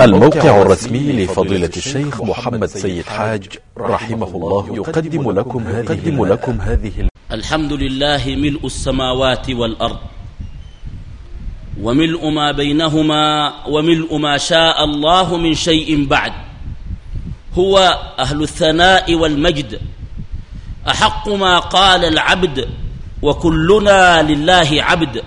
الموقع الرسمي لفضيلة الشيخ محمد سيد حاج رحمه الله يقدم لكم يقدم لكم هذه الحمد لله ملء السماوات والأرض وملء ما بينهما وملء ما شاء الله من شيء بعد. هو أهل الثناء والمجد أحق ما قال العبد وكلنا لله عبد.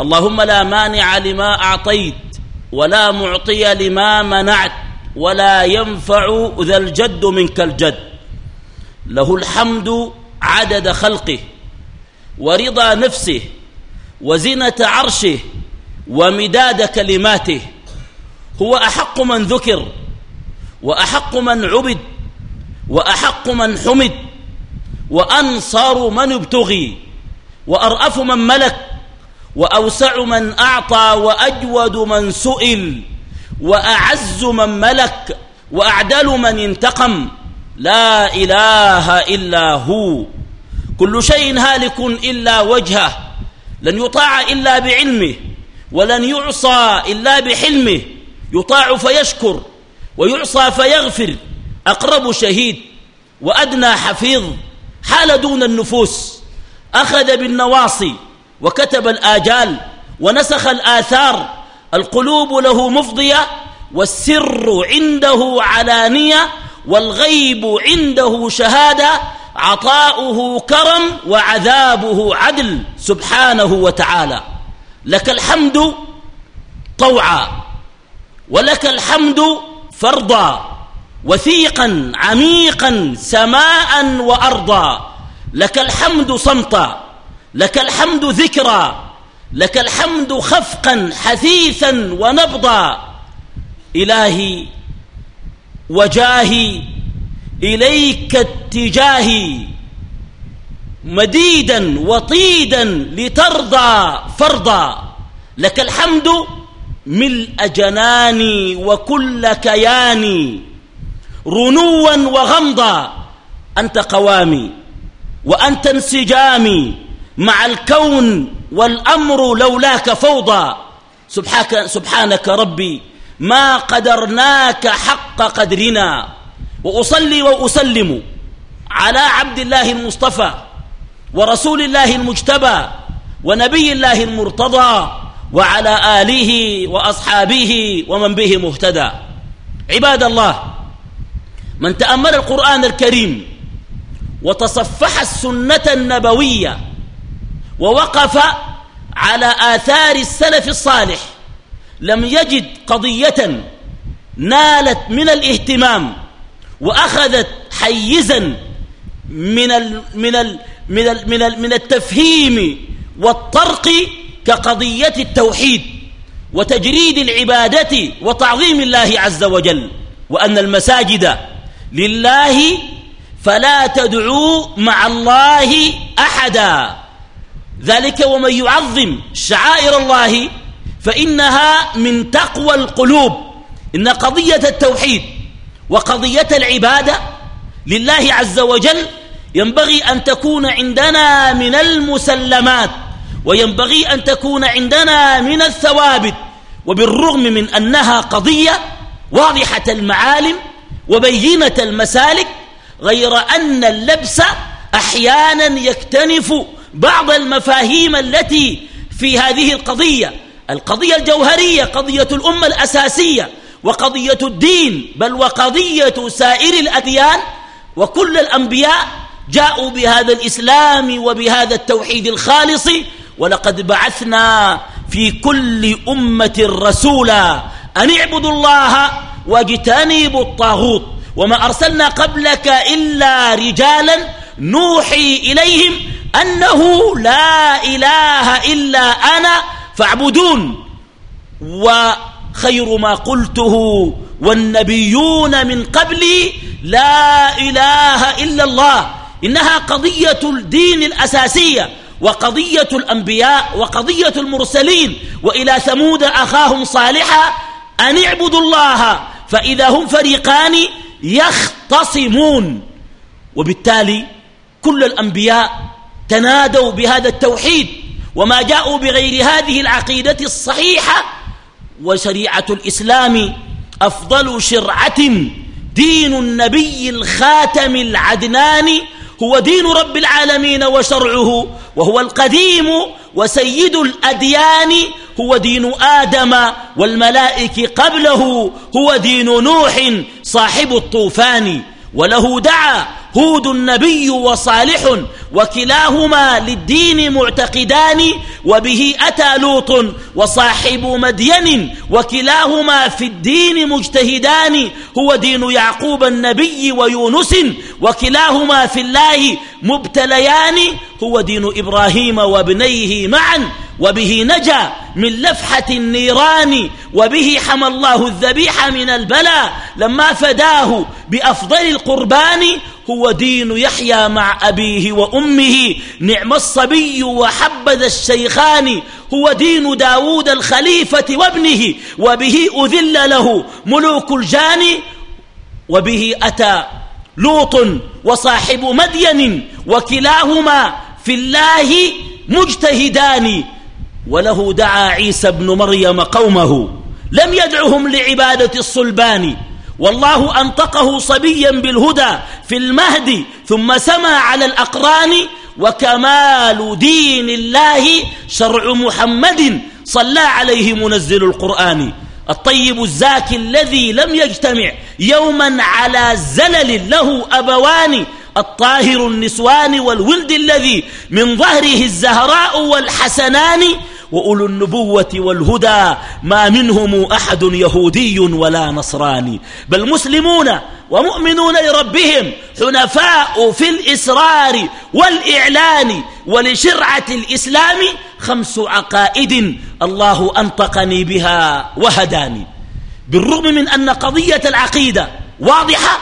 اللهم لا مانع لما أعطيت ولا معطي لما منعت ولا ينفع ذا الجد منك الجد. له الحمد عدد خلقه ورضا نفسه وزنة عرشه ومداد كلماته. هو أحق من ذكر وأحق من عبد وأحق من حمد وأنصر من ابتغي وأرأف من ملك وأوسع من أعطى وأجود من سئل وأعز من ملك وأعدل من انتقم. لا إله إلا هو. كل شيء هالك إلا وجهه. لن يطاع إلا بعلمه ولن يعصى إلا بحلمه. يطاع فيشكر ويعصى فيغفر. أقرب شهيد وأدنى حفيظ. حال دون النفوس. أخذ بالنواصي. وكتب الآجال ونسخ الآثار القلوب له مفضية والسر عنده علانية والغيب عنده شهادة عطاؤه كرم وعذابه عدل سبحانه وتعالى. لك الحمد طوعا ولك الحمد فرضا وثيقا عميقا سماء وأرضا. لك الحمد صمتا لك الحمد ذكرا لك الحمد خفقا حثيثا ونبضا. إلهي وجاهي إليك اتجاهي. مديدا وطيدا لترضى فرضا. لك الحمد ملء جناني وكل كياني. رنوا وغمضا أنت قوامي وأنت انسجامي. مع الكون والأمر لولاك فوضى. سبحانك, سبحانك ربي ما قدرناك حق قدرنا. وأصلي وأسلم على عبد الله المصطفى ورسول الله المجتبى ونبي الله المرتضى وعلى آله وأصحابه ومن به مهتدى. عباد الله من تأمل القرآن الكريم وتصفح السنة النبوية ووقف على آثار السلف الصالح. لم يجد قضية نالت من الاهتمام وأخذت حيزا من ال من ال من ال من, ال من التفهيم والطرق كقضية التوحيد وتجريد العبادة وتعظيم الله عز وجل وأن المساجد لله فلا تدعوا مع الله أحدا. ذلك ومن يعظم شعائر الله فإنها من تقوى القلوب. إن قضية التوحيد وقضية العبادة لله عز وجل ينبغي أن تكون عندنا من المسلمات وينبغي أن تكون عندنا من الثوابت وبالرغم من أنها قضية واضحة المعالم وبينة المسالك غير أن اللبس أحيانا يكتنف بعض المفاهيم التي في هذه القضية القضية الجوهرية قضية الأمة الأساسية وقضية الدين بل وقضية سائر الأديان وكل الأنبياء جاءوا بهذا الإسلام وبهذا التوحيد الخالص ولقد بعثنا في كل أمة رسولا أن اعبدوا الله واجتنبوا الطاغوت وما أرسلنا قبلك إلا رجالا نوحي إليهم أنه لا إله إلا أنا فاعبدون. وخير ما قلته والنبيون من قبلي لا إله إلا الله. إنها قضية الدين الأساسية وقضية الأنبياء وقضية المرسلين. وإلى ثمود أخاهم صالحا أن اعبدوا الله فإذا هم فريقان يختصمون. وبالتالي كل الأنبياء تنادوا بهذا التوحيد وما جاءوا بغير هذه العقيدة الصحيحة وشريعة الإسلام أفضل شرعة دين النبي الخاتم العدنان هو دين رب العالمين وشرعه وهو القديم وسيد الأديان هو دين آدم والملائك قبله هو دين نوح صاحب الطوفان وله دعا هود النبي وصالح وكلاهما للدين معتقدان وبه أتى لوط وصاحب مدين وكلاهما في الدين مجتهدان هو دين يعقوب النبي ويونس وكلاهما في الله مبتليان هو دين إبراهيم وابنيه معا وبه نجا من لفحة النيران وبه حمى الله الذبيح من البلاء لما فداه بأفضل القربان هو دين يحيى مع أبيه وأمه. نعم الصبي وحبذا الشيخان. هو دين داود الخليفة وابنه. وبه أذل له ملوك الجان. وبه أتى لوط وصاحب مدين. وكلاهما في الله مجتهدان. وله دعا عيسى ابن مريم قومه. لم يدعهم لعبادة الصلبان. والله أنطقه صبيا بالهدى في المهد ثم سمى على الأقران وكمال دين الله شرع محمد صلى عليه منزل القرآن. الطيب الزاكي الذي لم يجتمع يوما على زلل له أبوان الطاهر النسوان والولد الذي من ظهره الزهراء والحسنان وأولو النبوة والهدى ما منهم أحد يهودي ولا نصراني. بل مسلمون ومؤمنون لربهم حنفاء في الإسرار والإعلان ولشرعة الإسلام خمس عقائد الله أنطقني بها وهداني. بالرغم من أن قضية العقيدة واضحة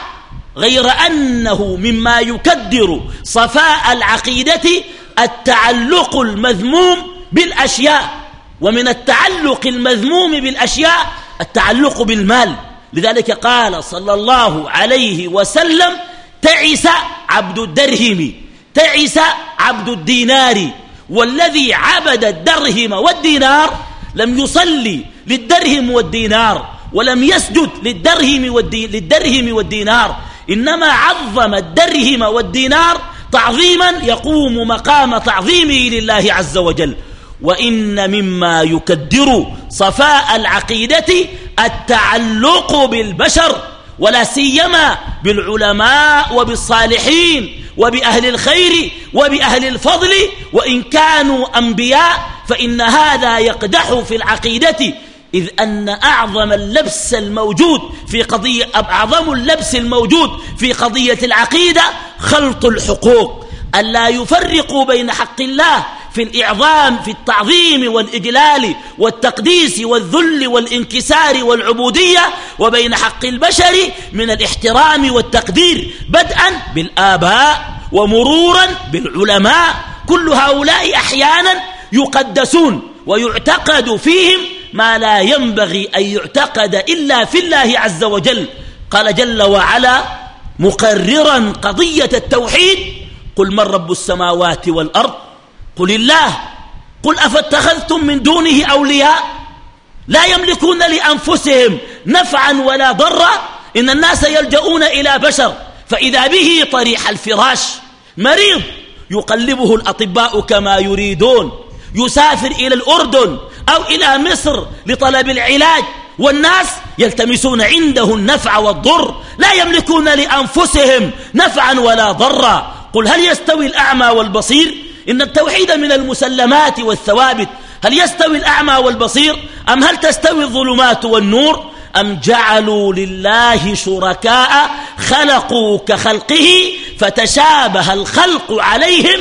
غير أنه مما يكدر صفاء العقيدة التعلق المذموم بالأشياء. ومن التعلق المذموم بالأشياء التعلق بالمال. لذلك قال صلى الله عليه وسلم تعس عبد الدرهم تعس عبد الدينار. والذي عبد الدرهم والدينار لم يصلي للدرهم والدينار ولم يسجد للدرهم, والدي للدرهم والدينار. إنما عظم الدرهم والدينار تعظيما يقوم مقام تعظيمه لله عز وجل. وإن مما يكدر صفاء العقيدة التعلق بالبشر ولا سيما بالعلماء وبالصالحين وبأهل الخير وبأهل الفضل وإن كانوا أنبياء فإن هذا يقدح في العقيدة إذ أن أعظم اللبس الموجود في قضية أعظم اللبس الموجود في قضية العقيدة خلط الحقوق ألا يفرقوا بين حق الله في الإعظام في التعظيم والإجلال والتقديس والذل والانكسار والعبودية وبين حق البشر من الاحترام والتقدير بدءا بالآباء ومرورا بالعلماء. كل هؤلاء أحيانا يقدسون ويعتقد فيهم ما لا ينبغي أن يعتقد إلا في الله عز وجل. قال جل وعلا مقررا قضية التوحيد قل من رب السماوات والأرض قل الله. قل أفاتخذتم من دونه أولياء؟ لا يملكون لأنفسهم نفعا ولا ضرا. إن الناس يلجؤون إلى بشر. فإذا به طريح الفراش. مريض. يقلبه الأطباء كما يريدون. يسافر إلى الأردن أو إلى مصر لطلب العلاج. والناس يلتمسون عنده النفع والضر. لا يملكون لأنفسهم نفعا ولا ضرا. قل هل يستوي الأعمى والبصير؟ إن التوحيد من المسلمات والثوابت. هل يستوي الأعمى والبصير؟ أم هل تستوي الظلمات والنور؟ أم جعلوا لله شركاء خلقوا كخلقه فتشابه الخلق عليهم؟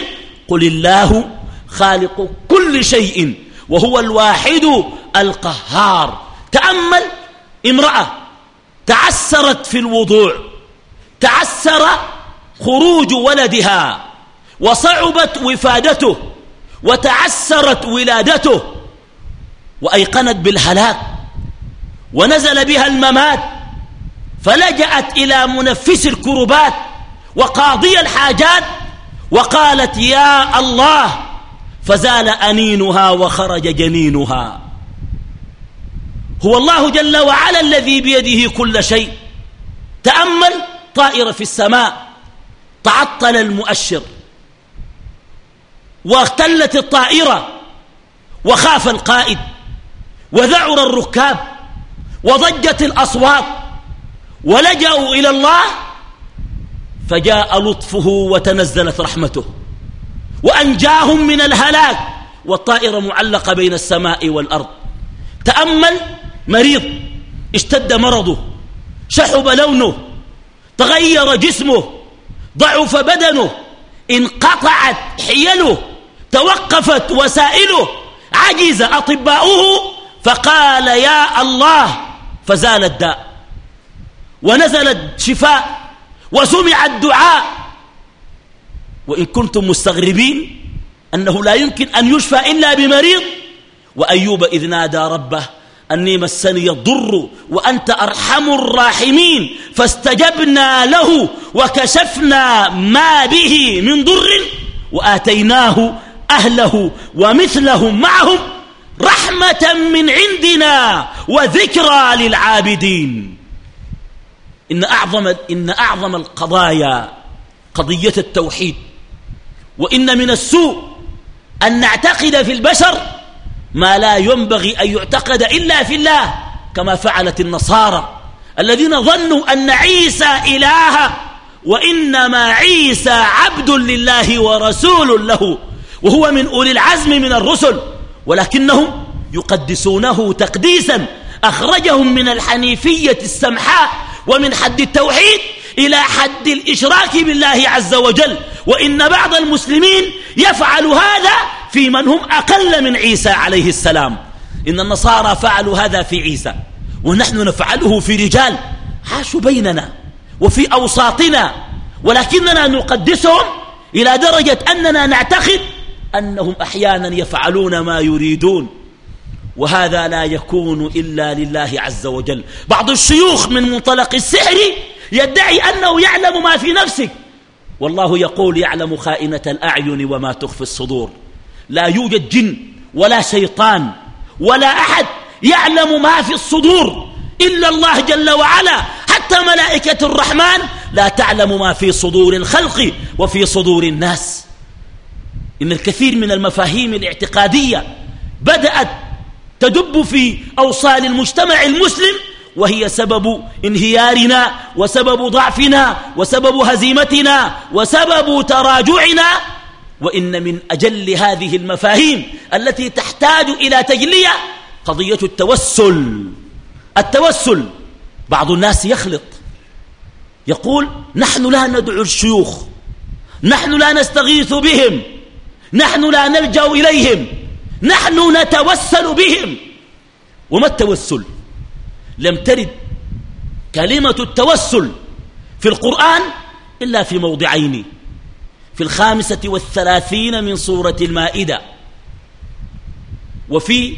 قل الله خالق كل شيء وهو الواحد القهار. تأمل امرأة تعسرت في الوضوع تعسر خروج ولدها. وصعبت وفادته وتعسرت ولادته وأيقنت بالهلاك ونزل بها الممات فلجأت إلى منفس الكربات وقاضي الحاجات وقالت يا الله فزال أنينها وخرج جنينها. هو الله جل وعلا الذي بيده كل شيء. تأمل طائرة في السماء تعطل المؤشر. واختلت الطائرة وخاف القائد وذعر الركاب وضجت الأصوات ولجأوا إلى الله فجاء لطفه وتنزلت رحمته وأنجاهم من الهلاك والطائرة معلقة بين السماء والأرض تأمل مريض اشتد مرضه شحب لونه تغير جسمه ضعف بدنه انقطعت حيله توقفت وسائله. عجز أطباؤه. فقال يا الله. فزال الداء. ونزل الشفاء. وسمع الدعاء. وإن كنتم مستغربين أنه لا يمكن أن يشفى إلا بمريض. وأيوب إذ نادى ربه. أني مسني الضر وأنت أرحم الراحمين. فاستجبنا له وكشفنا ما به من ضر. وآتيناه أهله ومثلهم معهم رحمة من عندنا وذكرى للعابدين. إن أعظم, إن أعظم القضايا قضية التوحيد وإن من السوء أن نعتقد في البشر ما لا ينبغي أن يعتقد إلا في الله كما فعلت النصارى الذين ظنوا أن عيسى إله وإنما عيسى عبد لله ورسول له. وهو من أولي العزم من الرسل ولكنهم يقدسونه تقديسا. أخرجهم من الحنيفية السمحاء ومن حد التوحيد إلى حد الإشراك بالله عز وجل. وإن بعض المسلمين يفعل هذا في من هم أقل من عيسى عليه السلام. إن النصارى فعلوا هذا في عيسى ونحن نفعله في رجال. عاشوا بيننا وفي أوساطنا ولكننا نقدسهم إلى درجة أننا نعتقد أنهم أحيانا يفعلون ما يريدون وهذا لا يكون إلا لله عز وجل. بعض الشيوخ من منطلق السحر يدعي أنه يعلم ما في نفسك والله يقول يعلم خائنة الأعين وما تخفي الصدور. لا يوجد جن ولا شيطان ولا أحد يعلم ما في الصدور إلا الله جل وعلا. حتى ملائكة الرحمن لا تعلم ما في صدور الخلق وفي صدور الناس. إن الكثير من المفاهيم الاعتقادية بدأت تدب في أوصال المجتمع المسلم وهي سبب انهيارنا وسبب ضعفنا وسبب هزيمتنا وسبب تراجعنا. وإن من أجل هذه المفاهيم التي تحتاج إلى تجلية قضية التوسل. التوسل بعض الناس يخلط يقول نحن لا ندعو الشيوخ نحن لا نستغيث بهم. نحن لا نلجأ إليهم. نحن نتوسل بهم. وما التوسل؟ لم ترد كلمة التوسل في القرآن إلا في موضعين. في الخامسة والثلاثين من سورة المائدة. وفي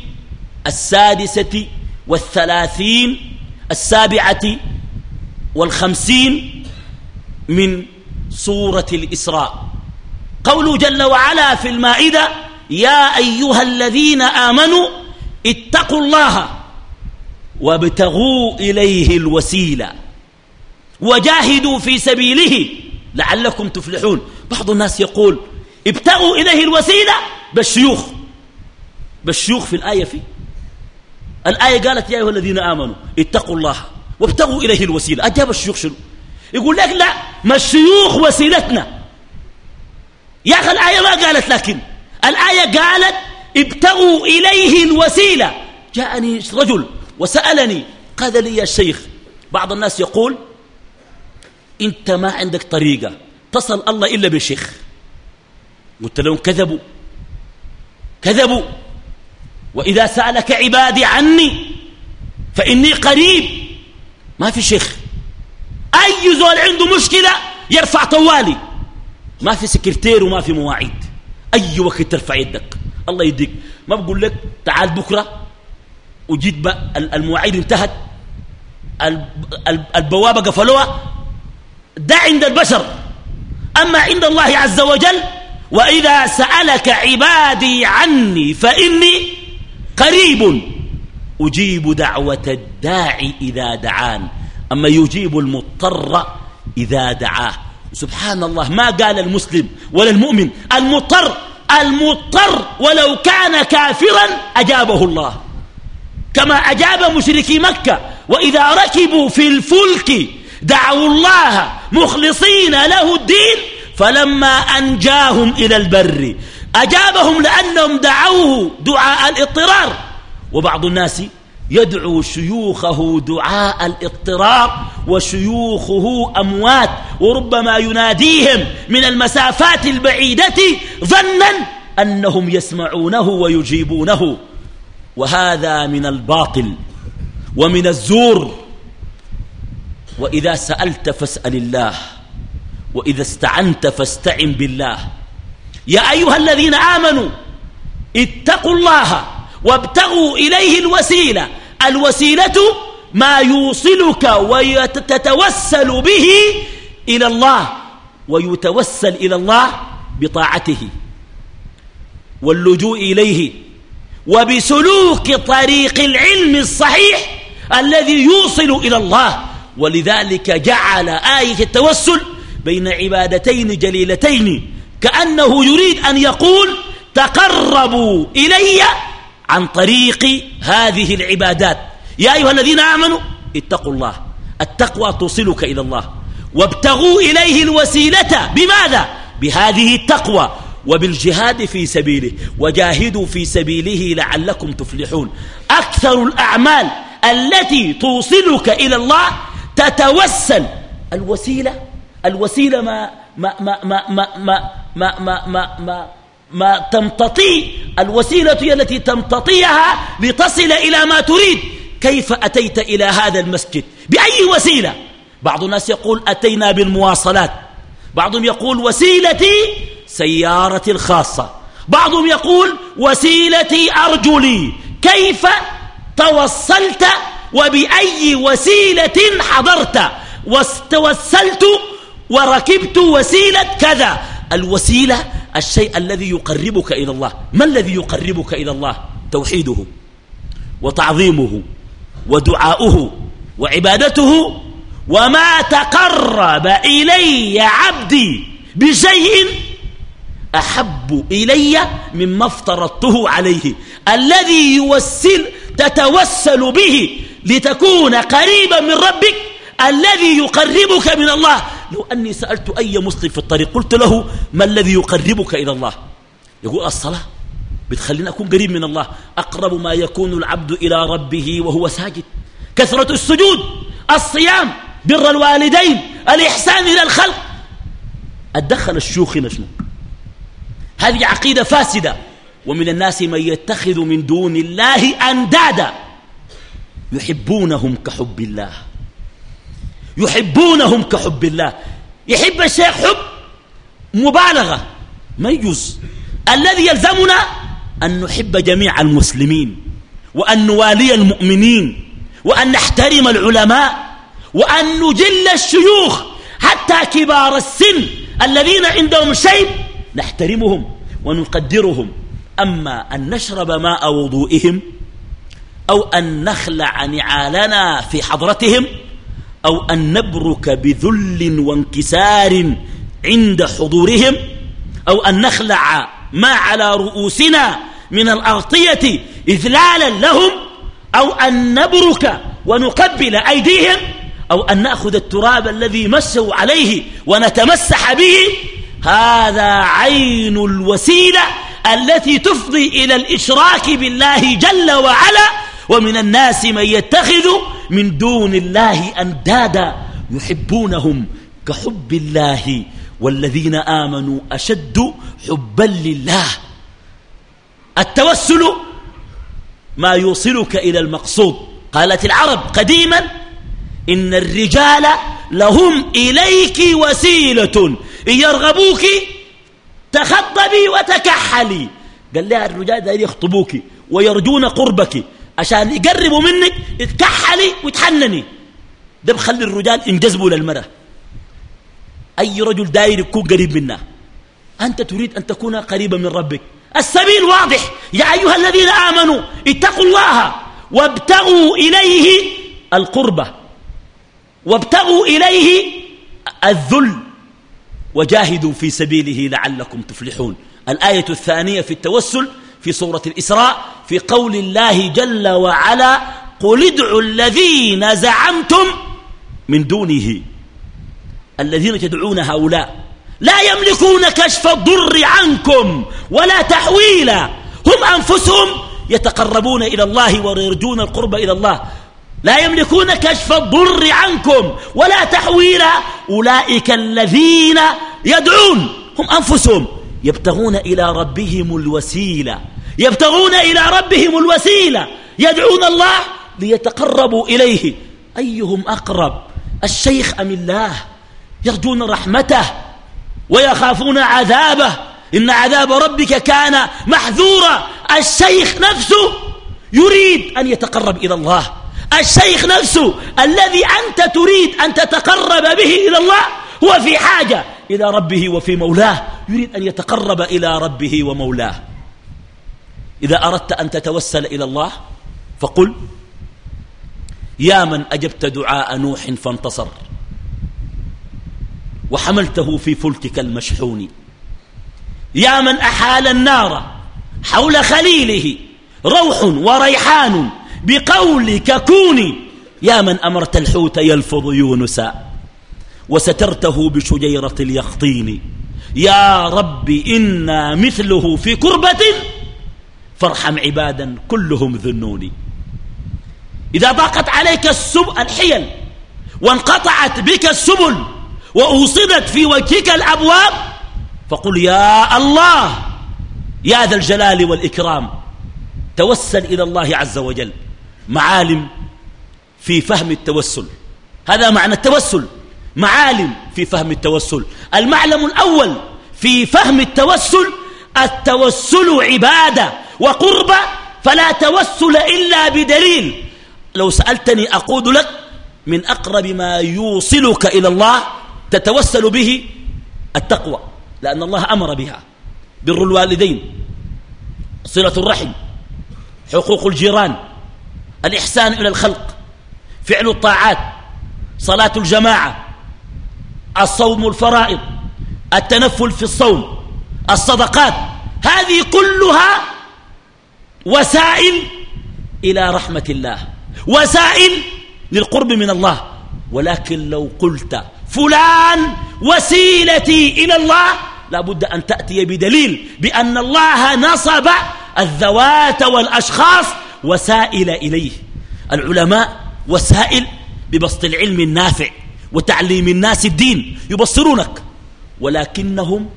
السادسة والثلاثين السابعة والخمسين من سورة الإسراء. قوله جل وعلا في المائدة يا أيها الذين آمنوا اتقوا الله وابتغوا إليه الوسيلة. وجاهدوا في سبيله لعلكم تفلحون. بعض الناس يقول ابتغوا إليه الوسيلة بالشيوخ. بالشيوخ في الآية في الآية قالت يا أيها الذين آمنوا اتقوا الله وابتغوا إليه الوسيلة. أجاب الشيوخ شنو؟ يقول لك لا ما الشيوخ وسيلتنا. يا أخي الآية ما قالت لكن. الآية قالت ابتغوا إليه الوسيلة. جاءني رجل وسألني قال لي يا شيخ بعض الناس يقول أنت ما عندك طريقة تصل الله إلا بالشيخ قلت لهم كذبوا. كذبوا. وإذا سألك عبادي عني فإني قريب. ما في شيخ. أي زول عنده مشكلة يرفع طوالي. ما في سكرتير وما في مواعيد. أي وقت ترفع يدك. الله يديك. ما بقول لك تعال بكرة وجيت المواعيد انتهت. البوابة قفلوها. ده عند البشر. أما عند الله عز وجل وإذا سألك عبادي عني فإني قريب. أجيب دعوة الداعي إذا دعان. أما يجيب المضطر إذا دعاه. سبحان الله ما قال المسلم ولا المؤمن المضطر المضطر ولو كان كافرا أجابه الله. كما أجاب مشركي مكة وإذا ركبوا في الفلك دعوا الله مخلصين له الدين فلما أنجاهم إلى البر أجابهم لأنهم دعوه دعاء الاضطرار. وبعض الناس يدعو شيوخه دعاء الاضطرار وشيوخه أموات وربما يناديهم من المسافات البعيدة ظنا أنهم يسمعونه ويجيبونه. وهذا من الباطل ومن الزور. وإذا سألت فاسأل الله وإذا استعنت فاستعن بالله. يا أيها الذين آمنوا اتقوا الله وابتغوا إليه الوسيلة. الوسيلة ما يوصلك وتتوسل به إلى الله ويتوسل إلى الله بطاعته. واللجوء إليه. وبسلوك طريق العلم الصحيح الذي يوصل إلى الله. ولذلك جعل آية التوسل بين عبادتين جليلتين كأنه يريد أن يقول تقربوا إلي عن طريق هذه العبادات. يا أيها الذين آمنوا اتقوا الله. التقوى توصلك إلى الله. وابتغوا إليه الوسيلة. بماذا؟ بهذه التقوى. وبالجهاد في سبيله. وجاهدوا في سبيله لعلكم تفلحون. أكثر الأعمال التي توصلك إلى الله تتوسل. الوسيلة؟ الوسيلة ما ما ما ما ما ما ما ما, ما, ما ما تمتطي الوسيلة التي تمتطيها لتصل إلى ما تريد. كيف أتيت إلى هذا المسجد؟ بأي وسيلة؟ بعض الناس يقول أتينا بالمواصلات. بعضهم يقول وسيلتي سيارتي الخاصة. بعضهم يقول وسيلتي أرجلي كيف توصلت وبأي وسيلة حضرت؟ واستوسلت وركبت وسيلة كذا. الوسيلة الشيء الذي يقربك إلى الله. ما الذي يقربك إلى الله؟ توحيده وتعظيمه ودعاؤه وعبادته. وما تقرب إلي عبدي بشيء أحب إلي مما افترضته عليه. الذي يوسل تتوسل به لتكون قريبا من ربك. الذي يقربك من الله. لو أني سألت أي مسلم في الطريق قلت له ما الذي يقربك إلى الله؟ يقول الصلاة. بتخليني أكون قريب من الله. أقرب ما يكون العبد إلى ربه وهو ساجد. كثرة السجود الصيام بر الوالدين الإحسان إلى الخلق. أدخل الشيوخ شنو؟ هذه عقيدة فاسدة. ومن الناس من يتخذ من دون الله أندادا يحبونهم كحب الله. يحبونهم كحب الله. يحب الشيخ حب مبالغة. ما يجوز. الذي يلزمنا أن نحب جميع المسلمين وأن نوالي المؤمنين وأن نحترم العلماء وأن نجل الشيوخ. حتى كبار السن الذين عندهم شيء نحترمهم ونقدرهم. أما أن نشرب ماء وضوئهم أو أن نخلع نعالنا في حضرتهم أو أن نبرك بذل وانكسار عند حضورهم أو أن نخلع ما على رؤوسنا من الأغطية إذلالا لهم أو أن نبرك ونقبل أيديهم أو أن نأخذ التراب الذي مسوا عليه ونتمسح به. هذا عين الوسيلة التي تفضي إلى الإشراك بالله جل وعلا. ومن الناس من يتخذ من دون الله أندادا يحبونهم كحب الله والذين آمنوا أشد حبا لله. التوسل ما يوصلك إلى المقصود. قالت العرب قديما إن الرجال لهم إليك وسيلة إن يرغبوك تخطبي وتكحلي. قال لها الرجال داير يخطبوك ويرجون قربك. عشان يقربوا منك يتكحلي ويتحنني. ده بخلي الرجال ينجذبوا للمرأة. أي رجل داير يكون قريب منها أنت تريد أن تكون قريبا من ربك. السبيل واضح. يا أيها الذين آمنوا اتقوا الله وابتغوا إليه القربة. وابتغوا إليه الذل. وجاهدوا في سبيله لعلكم تفلحون. الآية الثانية في التوسل في سورة الإسراء. في قول الله جل وعلا قل ادعوا الذين زعمتم من دونه الذين تدعون هؤلاء. لا يملكون كشف الضر عنكم ولا تحويلا. هم أنفسهم يتقربون إلى الله ويرجون القرب إلى الله. لا يملكون كشف الضر عنكم ولا تحويلا. أولئك الذين يدعون. هم أنفسهم يبتغون إلى ربهم الوسيلة. يبتغون إلى ربهم الوسيلة يدعون الله ليتقربوا إليه. أيهم أقرب؟ الشيخ أم الله؟ يرجون رحمته ويخافون عذابه. إن عذاب ربك كان محذورا. الشيخ نفسه يريد أن يتقرب إلى الله. الشيخ نفسه الذي أنت تريد أن تتقرب به إلى الله هو في حاجة إلى ربه وفي مولاه. يريد أن يتقرب إلى ربه ومولاه. إذا أردت أن تتوسل إلى الله فقل يا من أجبت دعاء نوح فانتصر وحملته في فلكك المشحون. يا من أحال النار حول خليله روح وريحان بقولك كوني. يا من أمرت الحوت يلفظ يونسا وسترته بشجيرة اليخطين يا رب إنا مثله في كربة. فارحم عبادا كلهم ذنوني. إذا ضاقت عليك السب الحيل وانقطعت بك السبل وأوصدت في وجهك الأبواب فقل يا الله يا ذا الجلال والإكرام توسل إلى الله عز وجل. معالم في فهم التوسل. هذا معنى التوسل. معالم في فهم التوسل. المعلم الأول في فهم التوسل التوسل عبادة. وقربة فلا توسل إلا بدليل. لو سألتني أقول لك من أقرب ما يوصلك إلى الله تتوسل به التقوى لأن الله أمر بها بر الوالدين صلة الرحم حقوق الجيران الإحسان إلى الخلق فعل الطاعات صلاة الجماعة الصوم الفرائض التنفل في الصوم الصدقات هذه كلها وسائل إلى رحمة الله. وسائل للقرب من الله. ولكن لو قلت فلان وسيلتي إلى الله لابد أن تأتي بدليل بأن الله نصب الذوات والأشخاص وسائل إليه. العلماء وسائل ببسط العلم النافع وتعليم الناس الدين يبصرونك ولكنهم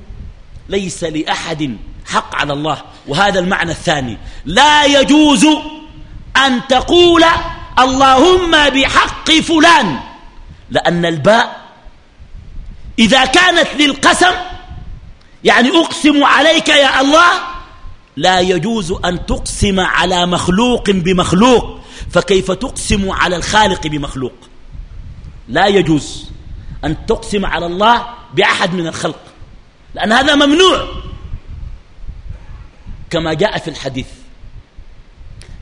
ليس لأحد حق على الله. وهذا المعنى الثاني. لا يجوز أن تقول اللهم بحق فلان لأن الباء إذا كانت للقسم يعني أقسم عليك يا الله لا يجوز أن تقسم على مخلوق بمخلوق فكيف تقسم على الخالق بمخلوق؟ لا يجوز أن تقسم على الله بأحد من الخلق لأن هذا ممنوع. كما جاء في الحديث.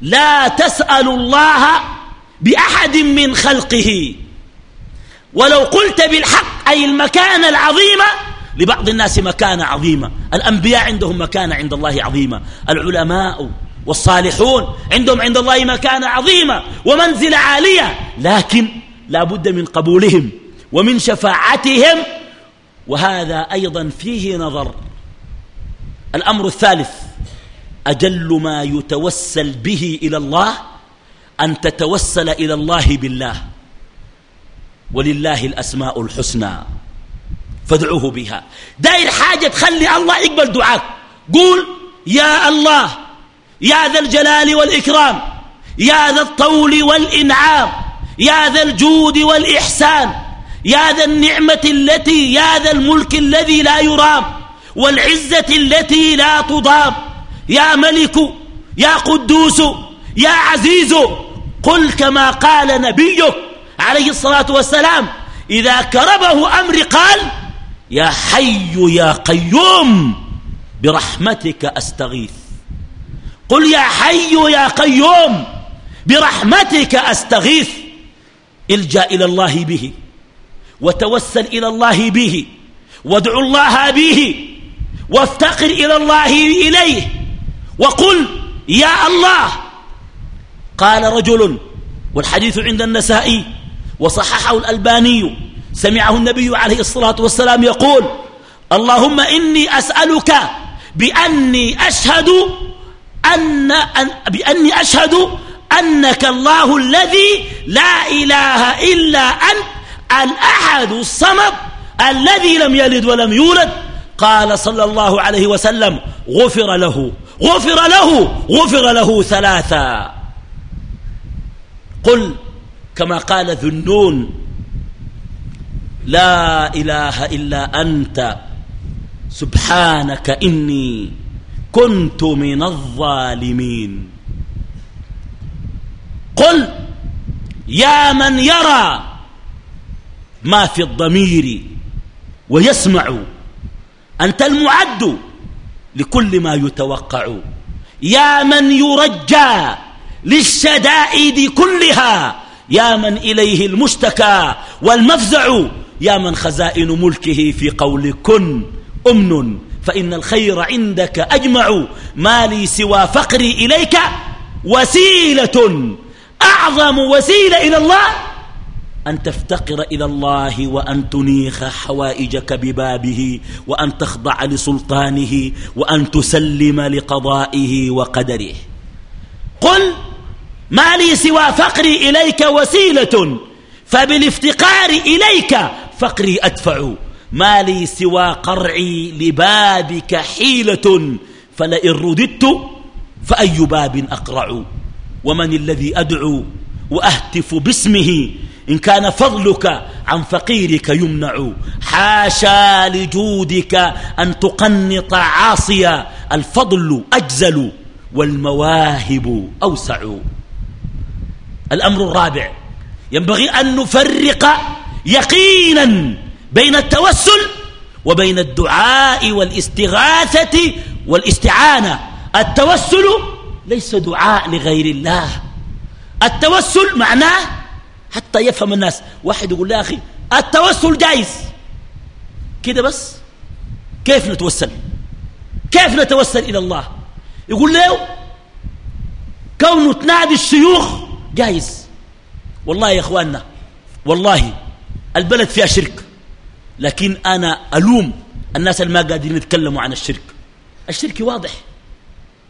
لا تسأل الله بأحد من خلقه. ولو قلت بالحق أي المكانة العظيمة لبعض الناس مكانة عظيمة الأنبياء عندهم مكانة عند الله عظيمة العلماء والصالحون عندهم عند الله مكانة عظيمة ومنزلة عالية. لكن لا بد من قبولهم ومن شفاعتهم. وهذا أيضا فيه نظر. الأمر الثالث أجل ما يتوسل به إلى الله أن تتوسل إلى الله بالله. ولله الأسماء الحسنى. فادعوه بها. داير حاجة تخلي الله يقبل دعاك. قول يا الله يا ذا الجلال والإكرام يا ذا الطول والإنعام يا ذا الجود والإحسان يا ذا النعمة التي يا ذا الملك الذي لا يرام والعزة التي لا تضام. يا ملك يا قدوس يا عزيز قل كما قال نبيك عليه الصلاة والسلام إذا كربه أمر قال يا حي يا قيوم برحمتك أستغيث. قل يا حي يا قيوم برحمتك أستغيث. الجأ إلى الله به وتوسل إلى الله به وادعو الله به وافتقر إلى الله إليه وقل يا الله. قال رجل والحديث عند النسائي وصححه الألباني سمعه النبي عليه الصلاة والسلام يقول اللهم إني أسألك بأني أشهد أن, أن بأني أشهد أنك الله الذي لا إله إلا أنت الأحد الصمد الذي لم يلد ولم يولد. قال صلى الله عليه وسلم غفر له. غفر له غفر له ثلاثا قل كما قال ذنون لا إله إلا أنت سبحانك إني كنت من الظالمين. قل يا من يرى ما في الضمير ويسمع أنت المعد. لكل ما يتوقع. يا من يرجى للشدائد كلها يا من إليه المشتكى والمفزع يا من خزائن ملكه في قول كن أمن. فإن الخير عندك أجمع ما لي سوى فقري إليك وسيلة. أعظم وسيلة إلى الله أن تفتقر إلى الله وأن تنيخ حوائجك ببابه وأن تخضع لسلطانه وأن تسلم لقضائه وقدره. قل ما لي سوى فقري إليك وسيلة فبالافتقار إليك فقري أدفع. ما لي سوى قرعي لبابك حيلة فلئن رددت فأي باب أقرع؟ ومن الذي أدعو وأهتف باسمه إن كان فضلك عن فقيرك يمنع. حاشا لجودك أن تقنط عاصيا الفضل أجزل والمواهب أوسع. الأمر الرابع ينبغي أن نفرق يقينا بين التوسل وبين الدعاء والاستغاثة والاستعانة. التوسل ليس دعاء لغير الله. التوسل معناه حتى يفهم الناس. واحد يقول يا أخي التوسل جائز كده بس؟ كيف نتوسل؟ كيف نتوسل إلى الله؟ يقول له كونه تنادي الشيوخ جائز والله يا إخواننا والله البلد فيها شرك لكن أنا ألوم الناس اللي ما قادرين يتكلموا عن الشرك. الشرك واضح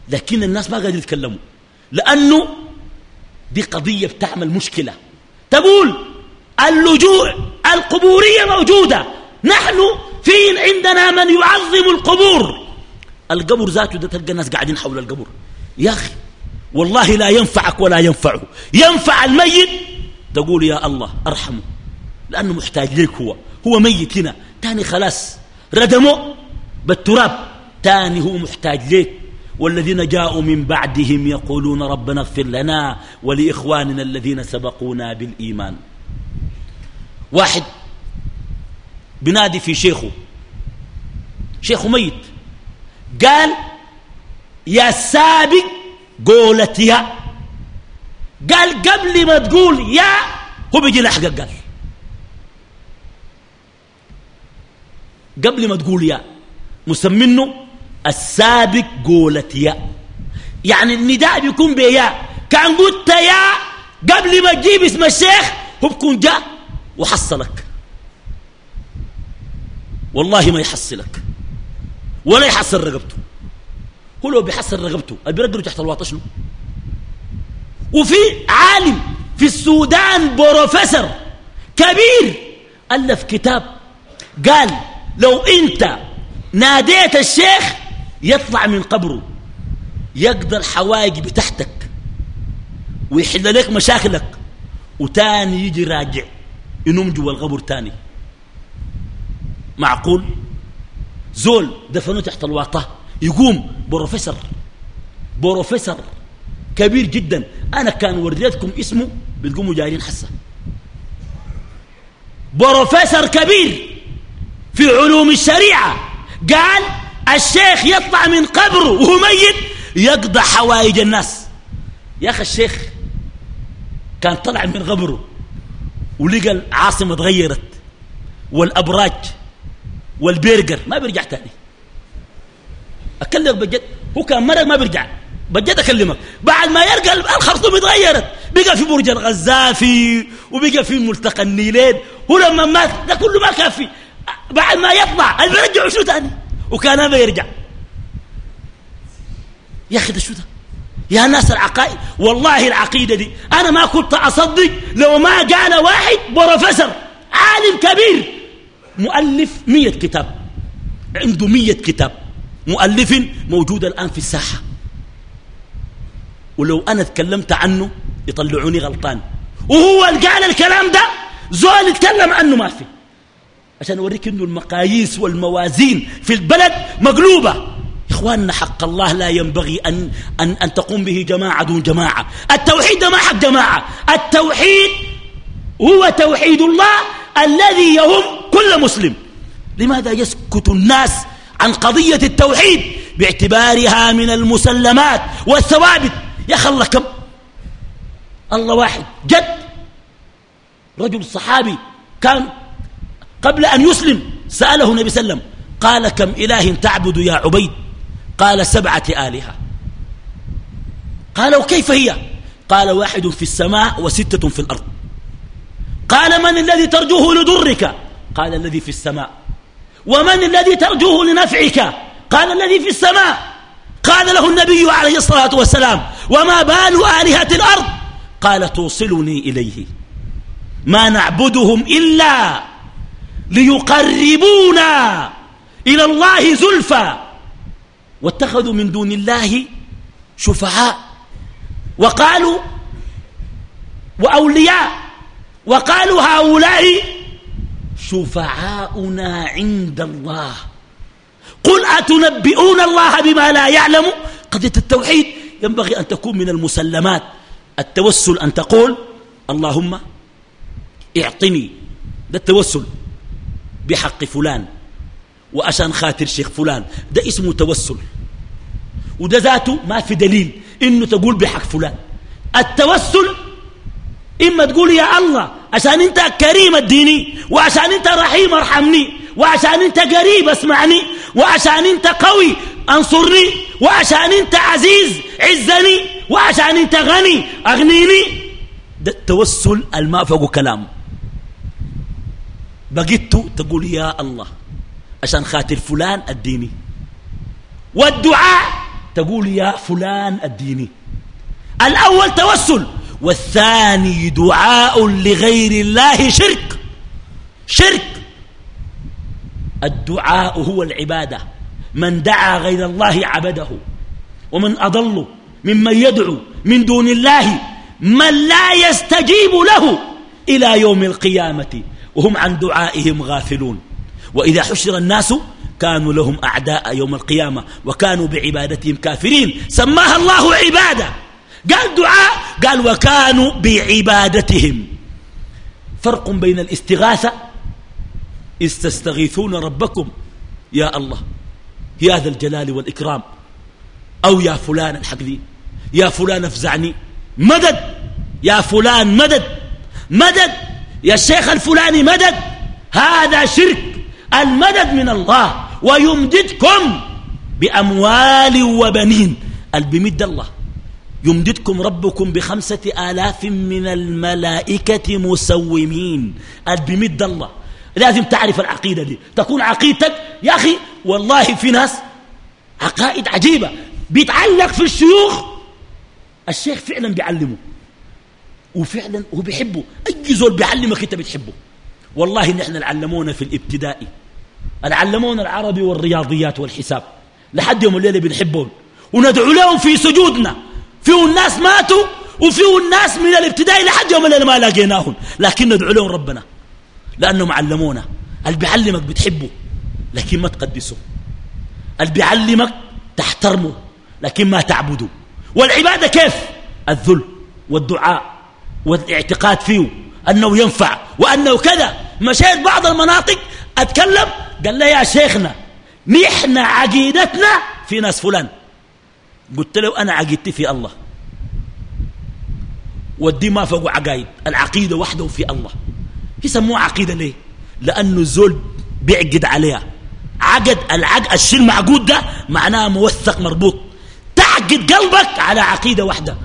لكن الناس ما قادرين يتكلموا لأنه دي قضية بتعمل مشكلة. تقول اللجوء القبورية موجودة. نحن في عندنا من يعظم القبور؟ القبر ذاته ده تلقى الناس قاعدين حول القبر. يا أخي والله لا ينفعك ولا ينفعه. ينفع الميت؟ تقول يا الله أرحمه. لأنه محتاج لك هو. هو ميت هنا. تاني خلاص. ردمه بالتراب. تاني هو محتاج لك والذين جاءوا من بعدهم يقولون ربنا اغفر لنا ولإخواننا الذين سبقونا بالإيمان. واحد بنادي في شيخه شيخه ميت قال يا سابق قولت يا قال قبل ما تقول يا هو بيجي لحقك قال قبل ما تقول يا. مسمينه السابق قولت يا. يعني النداء بيكون بيا. كان قلت يا قبل ما تجيب اسم الشيخ هو بكون جاء وحصلك. والله ما يحصلك. ولا يحصل رقبته. هو لو بيحصل رقبته بيرقله تحت الواطة شنو؟ وفي عالم في السودان بروفيسور كبير ألف كتاب قال لو أنت ناديت الشيخ يطلع من قبره يقضى الحوايج بتحتك ويحل لك مشاكلك وتاني يجي راجع ينوم جوا القبر تاني. معقول؟ زول دفنوه تحت الواطة يقوم بروفيسور بروفيسور كبير جدا. أنا كان وريتكم اسمه بتقوموا جايين حسة. بروفيسور كبير في علوم الشريعة. قال الشيخ يطلع من قبره وهو ميت يقضى حوائج الناس. يا أخي الشيخ كان طلع من قبره ولقى العاصمة تغيرت والأبراج والبرجر ما بيرجع تاني. أكلمك بجد هو كان مرق ما بيرجع. بجد أكلمك بعد ما يرجع الخرطوم اتغيرت. بقى في برج القذافي وبقى في ملتقى النيلين. هو لما مات ده كله ما كافي. بعد ما يطلع اللي بيرجعوا شو تاني. وكان هذا يرجع. يا أخي ده شو ده؟ يا ناس العقائد. والله العقيدة دي أنا ما كنت أصدق لو ما جانا واحد بروفيسور عالم كبير. مؤلف مية كتاب. عنده مية كتاب. مؤلف موجود الآن في الساحة. ولو أنا تكلمت عنه يطلعوني غلطان. وهو قال الكلام ده زول يتكلم عنه ما في. عشان أوريك أنه المقاييس والموازين في البلد مقلوبة. إخواننا حق الله لا ينبغي أن, أن, أن تقوم به جماعة دون جماعة. التوحيد ما حق جماعة. التوحيد هو توحيد الله الذي يهم كل مسلم. لماذا يسكت الناس عن قضية التوحيد؟ باعتبارها من المسلمات والثوابت. يا الله كم؟ الله واحد. جد رجل صحابي كان قبل أن يسلم. سأله النبي صلى الله عليه وسلم قال كم إله تعبد يا عبيد؟ قال سبعة آلهة. قال وكيف هي؟ قال واحد في السماء وستة في الأرض. قال من الذي ترجوه لضرك؟ قال الذي في السماء. ومن الذي ترجوه لنفعك؟ قال الذي في السماء. قال له النبي عليه الصلاة والسلام وما بال آلهة الأرض؟ قال توصلني إليه. ما نعبدهم إلا ليقربونا إلى الله زلفى. واتخذوا من دون الله شفعاء. وقالوا وأولياء. وقالوا هؤلاء شفعاؤنا عند الله. قل أتنبئون الله بما لا يعلم؟ قضية التوحيد ينبغي أن تكون من المسلمات. التوسل أن تقول اللهم اعطني. ده التوسل. بحق فلان وعشان خاطر شيخ فلان ده اسمه توسل وده ذاته ما في دليل إنه تقول بحق فلان. التوسل إما تقول يا الله عشان أنت كريم الديني وعشان أنت رحيم ارحمني وعشان أنت قريب اسمعني وعشان أنت قوي انصرني وعشان أنت عزيز عزني وعشان أنت غني اغنيني. ده التوسل الما فوق كلام بقيت تقول يا الله عشان خاطر فلان الديني والدعاء تقول يا فلان الديني الأول توسل والثاني دعاء لغير الله شرك شرك الدعاء هو العبادة من دعا غير الله عبده ومن أضل ممن يدعو من دون الله من لا يستجيب له إلى يوم القيامة وهم عن دعائهم غافلون. وإذا حشر الناس كانوا لهم أعداء يوم القيامة وكانوا بعبادتهم كافرين. سماها الله عبادة. قال دعاء قال وكانوا بعبادتهم. فرق بين الاستغاثة إذ تستغيثون ربكم يا الله يا ذا الجلال والإكرام أو يا فلان الحق لي يا فلان أفزعني. مدد يا فلان مدد مدد. يا الشيخ الفلاني مدد؟ هذا شرك المدد من الله ويمددكم بأموال وبنين. البمد الله. يمددكم ربكم بخمسة آلاف من الملائكة مسومين. البمد الله. لازم تعرف العقيدة دي. تكون عقيدتك يا أخي والله في ناس عقائد عجيبة. بيتعلق في الشيوخ. الشيخ فعلا بيعلمه. وفعلا هو بيحبه. أي زول بيعلمك أنت بتحبه. والله نحن العلمونا في الابتدائي. العلمونا العربي والرياضيات والحساب. لحد يوم الليلة بنحبهم. وندعو لهم في سجودنا. فيه الناس ماتوا وفيه الناس من الابتدائي لحد يوم الليلة ما لاقيناهم. لكن ندعو لهم ربنا. لأنهم علمونا. اللي بيعلمك بتحبه لكن ما تقدسه. اللي بيعلمك تحترمه لكن ما تعبده. والعبادة كيف؟ الذل والدعاء. والاعتقاد فيه أنه ينفع وأنه كذا. مشيت بعض المناطق أتكلم قال لي يا شيخنا نحن عقيدتنا في ناس فلان. قلت له أنا عقيدتي في الله. والدين ما فوق عقايد العقيدة وحده في الله. يسموها عقيدة ليه؟ لأنه الزول بيعقد عليها. عقد العقد الشيء المعقود ده معناه موثق مربوط. تعقد قلبك على عقيدة واحدة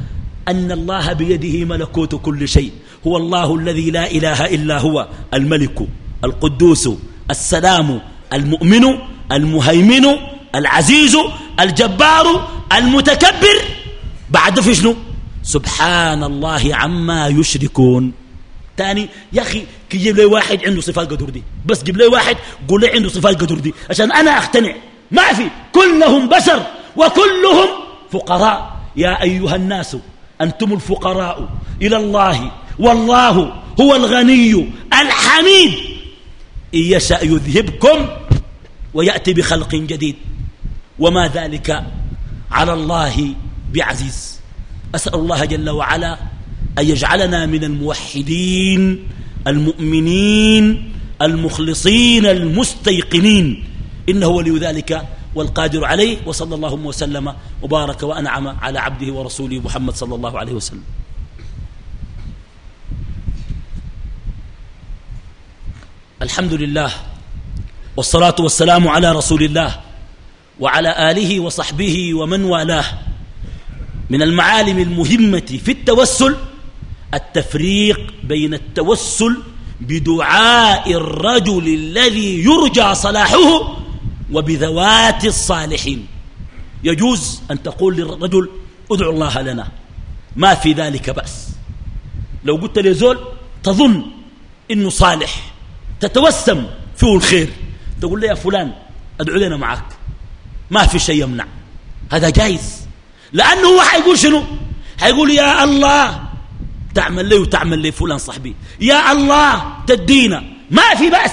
أن الله بيده ملكوت كل شيء. هو الله الذي لا إله إلا هو الملك القدوس السلام المؤمن المهيمن العزيز الجبار المتكبر. بعد في شنو؟ سبحان الله عما يشركون. تاني يا أخي كي يجيب لي واحد عنده صفات قدر دي بس جيب لي واحد قول لي عنده صفات قدر دي عشان أنا أقتنع. ما في كلهم بشر وكلهم فقراء. يا أيها الناس أنتم الفقراء. إلى الله. والله هو الغني الحميد. إن يشأ يذهبكم ويأتي بخلق جديد. وما ذلك على الله بعزيز. أسأل الله جل وعلا أن يجعلنا من الموحدين المؤمنين المخلصين المستيقنين. إنه ولي ذلك والقادر عليه وصلى الله وسلم وبارك وأنعم على عبده ورسوله محمد صلى الله عليه وسلم. الحمد لله والصلاة والسلام على رسول الله وعلى آله وصحبه ومن والاه. من المعالم المهمة في التوسل التفريق بين التوسل بدعاء الرجل الذي يرجى صلاحه وبذوات الصالحين. يجوز أن تقول للرجل ادعو الله لنا ما في ذلك بأس. لو قلت لزول تظن إنه صالح تتوسم فيه الخير تقول لي يا فلان ادعو لنا معك ما في شيء يمنع. هذا جائز لأنه هو حيقول شنو؟ حيقول يا الله تعمل لي وتعمل لي فلان صاحبي. يا الله تدينا ما في بأس.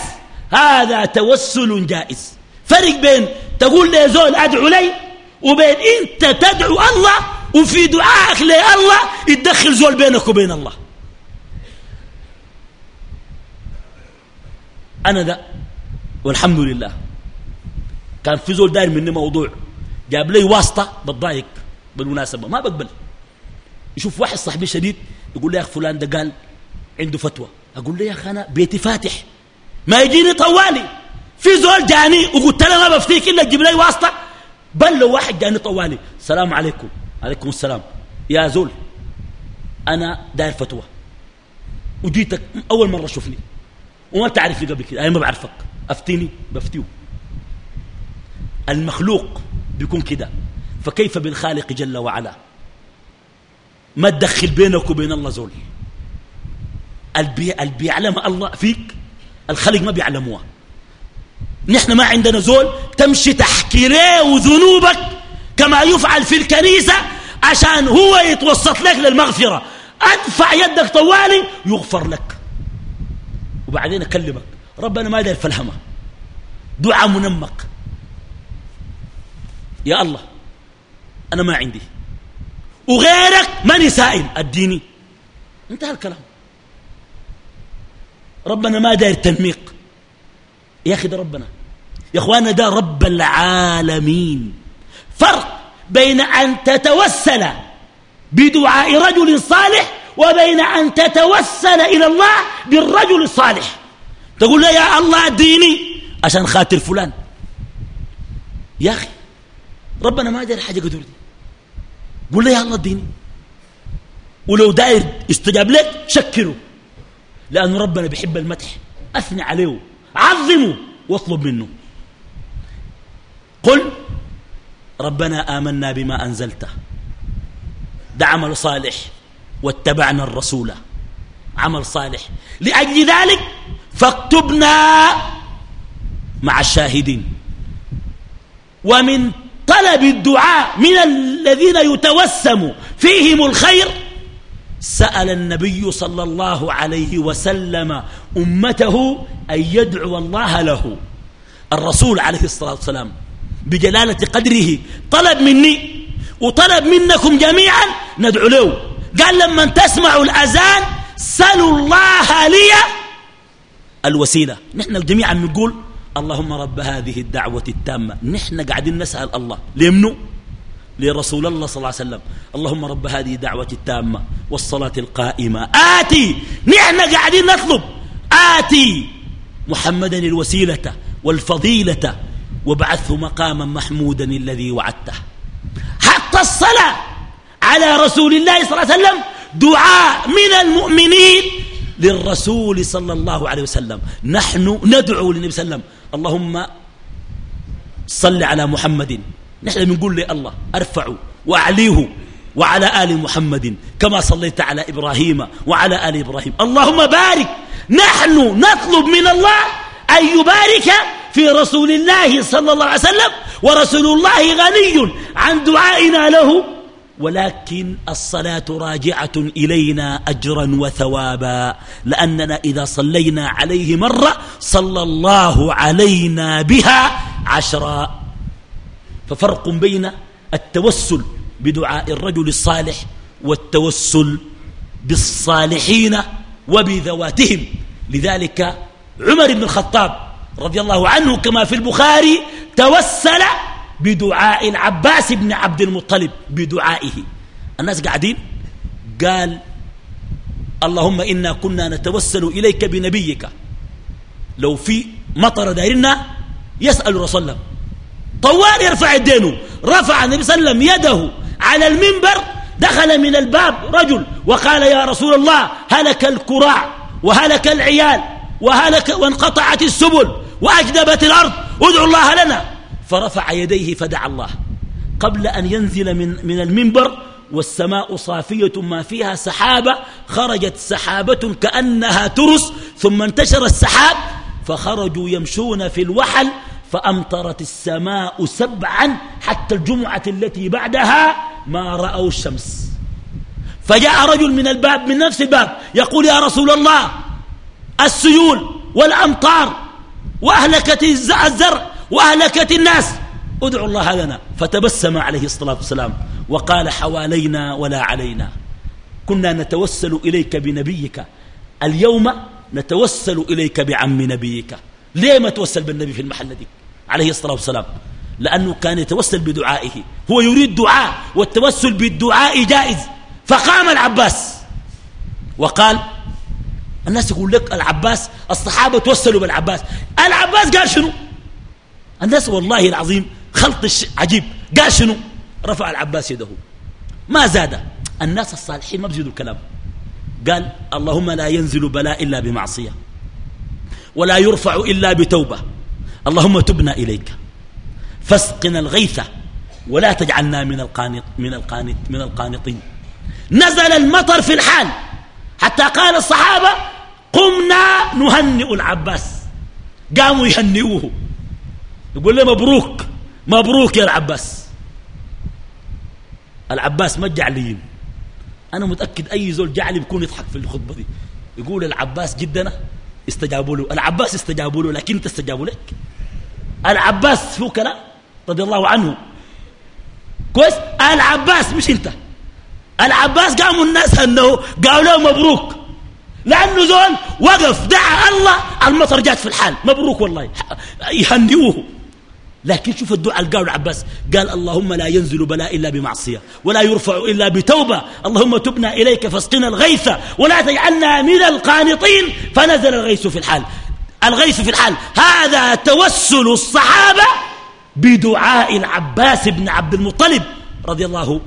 هذا توسل جائز. فرق بين تقول لي زول أدعو لي وبين أنت تدعو الله وفي دعائك لله يتدخل زول بينك وبين الله. أنا ذا والحمد لله. كان في زول داير مني موضوع جاب لي واسطة بتضايق بالمناسبة ما بقبل. يشوف واحد صاحبي شديد يقول لي يا أخي فلان ده قال عنده فتوى. أقول له يا أخي أنا بيتي فاتح. ما يجيني طوالي. في زول جاني وقلت له ما بفتيك إلا تجيب لي واسطة. بل لو واحد جاني طوالي. السلام عليكم. عليكم السلام. يا زول أنا داير فتوى. وجيتك أول مرة شوفني. وما تعرفني قبل كده. أنا ما بعرفك. أفتيني بفتيه. المخلوق بيكون كده. فكيف بالخالق جل وعلا؟ ما تدخل بينك وبين الله زول. اللي بيعلم الله فيك. الخلق ما بيعلموها. نحن ما عندنا زول تمشي تحكي له ذنوبك كما يفعل في الكنيسة عشان هو يتوسط لك للمغفرة. أدفع يدك طوالي يغفر لك. وبعدين أكلمك. ربنا ما داير فلهمه دعاء منمق. يا الله أنا ما عندي. وغيرك ماني سائل. أديني. انتهى الكلام. ربنا ما داير تنميق. يا أخي ده ربنا. يا إخوانا ده رب العالمين. فرق بين أن تتوسل بدعاء رجل صالح وبين أن تتوسل إلى الله بالرجل الصالح تقول له يا الله ديني عشان خاطر فلان. يا أخي ربنا ما داير حاجة قدر دي. قول له يا الله ديني ولو داير استجاب لك شكره. لأن ربنا بيحب المدح. أثني عليه عظمه واطلب منه. قل ربنا آمنا بما أنزلته ده عمل صالح واتبعنا الرسول عمل صالح. لأجل ذلك فاكتبنا مع الشاهدين. ومن طلب الدعاء من الذين يتوسم فيهم الخير سأل النبي صلى الله عليه وسلم أمته أن يدعو الله له الرسول عليه الصلاة والسلام. بجلالة قدره. طلب مني وطلب منكم جميعا ندعو له. قال لما تسمعوا الأذان سلوا الله لي الوسيلة. نحن جميعا نقول اللهم رب هذه الدعوة التامة. نحن قاعدين نسأل الله. لمنه لرسول الله صلى الله عليه وسلم. اللهم رب هذه الدعوة التامة والصلاة القائمة. آتي. نحن قاعدين نطلب. آتي. محمدا الوسيلة والفضيلة وبعثه مقاما محمودا الذي وعدته. حتى الصلاة على رسول الله صلى الله عليه وسلم دعاء من المؤمنين للرسول صلى الله عليه وسلم. نحن ندعو للنبي صلى الله عليه وسلم. اللهم صل على محمد. نحن بنقول لي الله ارفعه واعليه وعلى آل محمد كما صليت على إبراهيم وعلى آل إبراهيم. اللهم بارك. نحن نطلب من الله أن يبارك في رسول الله صلى الله عليه وسلم ورسول الله غني عن دعائنا له. ولكن الصلاة راجعة إلينا أجرا وثوابا لأننا إذا صلينا عليه مرة صلى الله علينا بها عشرا. ففرق بين التوسل بدعاء الرجل الصالح والتوسل بالصالحين وبذواتهم. لذلك عمر بن الخطاب رضي الله عنه كما في البخاري توسل بدعاء العباس بن عبد المطلب بدعائه. الناس قاعدين؟ قال اللهم إنا كنا نتوسل إليك بنبيك. لو في مطر دايرنا يسأل رسول الله. طوال يرفع يدينه. رفع النبي صلى الله عليه وسلم يده على المنبر دخل من الباب رجل وقال يا رسول الله هلك الكراع وهلك العيال. وهلك وانقطعت السبل وأجدبت الأرض. ادعوا الله لنا. فرفع يديه فدعا الله. قبل أن ينزل من, من المنبر والسماء صافية ما فيها سحابة خرجت سحابة كأنها ترس ثم انتشر السحاب فخرجوا يمشون في الوحل فأمطرت السماء سبعا حتى الجمعة التي بعدها ما رأوا الشمس. فجاء رجل من الباب من نفس الباب يقول يا رسول الله السيول والأمطار وأهلكت الزرع وأهلكت الناس. ادعوا الله لنا. فتبسم عليه الصلاة والسلام وقال حوالينا ولا علينا. كنا نتوسل إليك بنبيك. اليوم نتوسل إليك بعم نبيك. ليه ما توسل بالنبي في المحل دي؟ عليه الصلاة والسلام. لأنه كان يتوسل بدعائه. هو يريد دعاء والتوسل بالدعاء جائز. فقام العباس وقال الناس يقول لك العباس الصحابة توسلوا بالعباس. العباس قال شنو؟ الناس والله العظيم خلط عجيب. قال شنو؟ رفع العباس يده. ما زاد. الناس الصالحين ما بزيدوا الكلام. قال اللهم لا ينزل بلاء إلا بمعصية ولا يرفع إلا بتوبة. اللهم تبنا إليك. فاسقنا الغيث ولا تجعلنا من القانط من القانط من القانطين. نزل المطر في الحال. حتى قال الصحابة قمنا نهنئ العباس. قاموا يهنئوه. يقول له مبروك مبروك يا العباس. العباس ما جعليين أنا متأكد أي زول جعلي بيكون يضحك في الخطبة دي. يقول العباس جدنا استجابوا له. العباس استجابوا له لكن أنت استجابوا لك. العباس هو كلام رضي الله عنه. كويس؟ العباس مش أنت. العباس قاموا الناس انه قالوا له مبروك. لأنه زول وقف دعا الله المطر جات في الحال. مبروك والله. يهنئوه. لكن شوف الدعاء اللي قاله العباس. قال اللهم لا ينزل بلاء إلا بمعصية ولا يرفع إلا بتوبة. اللهم تبنا إليك فاسقنا الغيث ولا تجعلنا من القانطين. فنزل الغيث في الحال. الغيث في الحال. هذا توسل الصحابة بدعاء العباس بن عبد المطلب رضي الله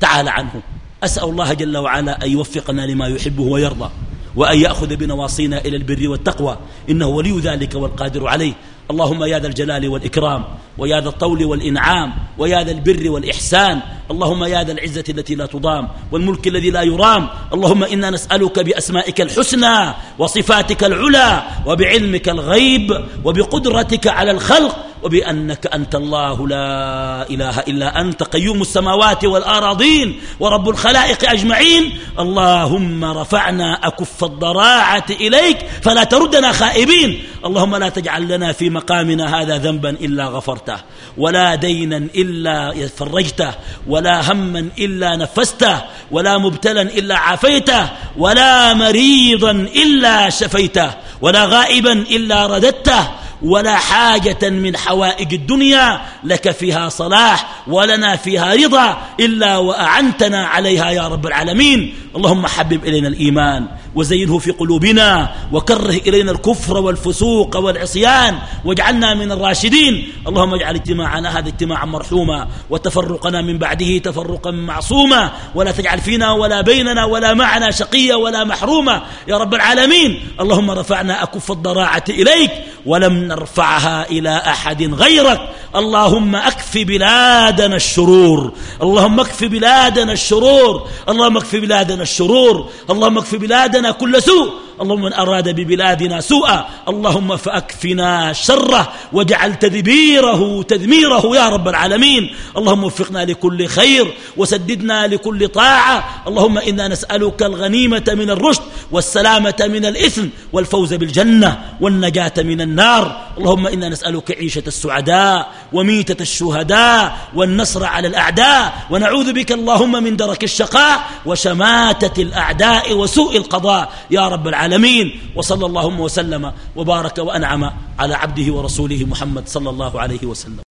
تعالى عنه. أسأل الله جل وعلا أن يوفقنا لما يحبه ويرضى وأن يأخذ بنواصينا إلى البر والتقوى. إنه ولي ذلك والقادر عليه. اللهم يا ذا الجلال والإكرام ويا ذا الطول والإنعام ويا ذا البر والإحسان اللهم يا ذا العزة التي لا تضام والملك الذي لا يرام اللهم إنا نسألك بأسمائك الحسنى وصفاتك العلى وبعلمك الغيب وبقدرتك على الخلق وبأنك أنت الله لا إله إلا أنت قيوم السماوات والأراضين ورب الخلائق أجمعين اللهم رفعنا أكف الضراعة إليك فلا تردنا خائبين اللهم لا تجعل لنا في مقامنا هذا ذنبا إلا غفرته ولا دينا إلا فرجته ولا هما إلا نفسته ولا مبتلا إلا عافيته ولا مريضا إلا شفيته ولا غائبا إلا رددته ولا حاجة من حوائج الدنيا لك فيها صلاح ولنا فيها رضا إلا وأعنتنا عليها يا رب العالمين. اللهم حبب إلينا الإيمان. وزينه في قلوبنا وكره إلينا الكفر والفسوق والعصيان واجعلنا من الراشدين. اللهم اجعل اجتماعنا هذا اجتماعا مرحوما وتفرقنا من بعده تفرقا معصوما. ولا تجعل فينا ولا بيننا ولا معنا شقيا ولا محروما. يا رب العالمين اللهم رفعنا أكف الضراعة إليك ولم نرفعها إلى أحد غيرك. اللهم أكف بلادنا الشرور. اللهم أكف بلادنا الشرور. اللهم أكف بلادنا الشرور. اللهم أكف بلادنا كل سوء. اللهم من أراد ببلادنا سوءا اللهم فأكفنا شره واجعل تدبيره تدميره يا رب العالمين. اللهم وفقنا لكل خير وسددنا لكل طاعة. اللهم إنا نسألك الغنيمة من الرشد والسلامة من الإثم والفوز بالجنة والنجاة من النار. اللهم إنا نسألك عيشة السعداء وميتة الشهداء والنصر على الأعداء. ونعوذ بك اللهم من درك الشقاء وشماتة الأعداء وسوء القضاء. يا رب العالمين وصلى اللهم وسلم وبارك وأنعم على عبده ورسوله محمد صلى الله عليه وسلم.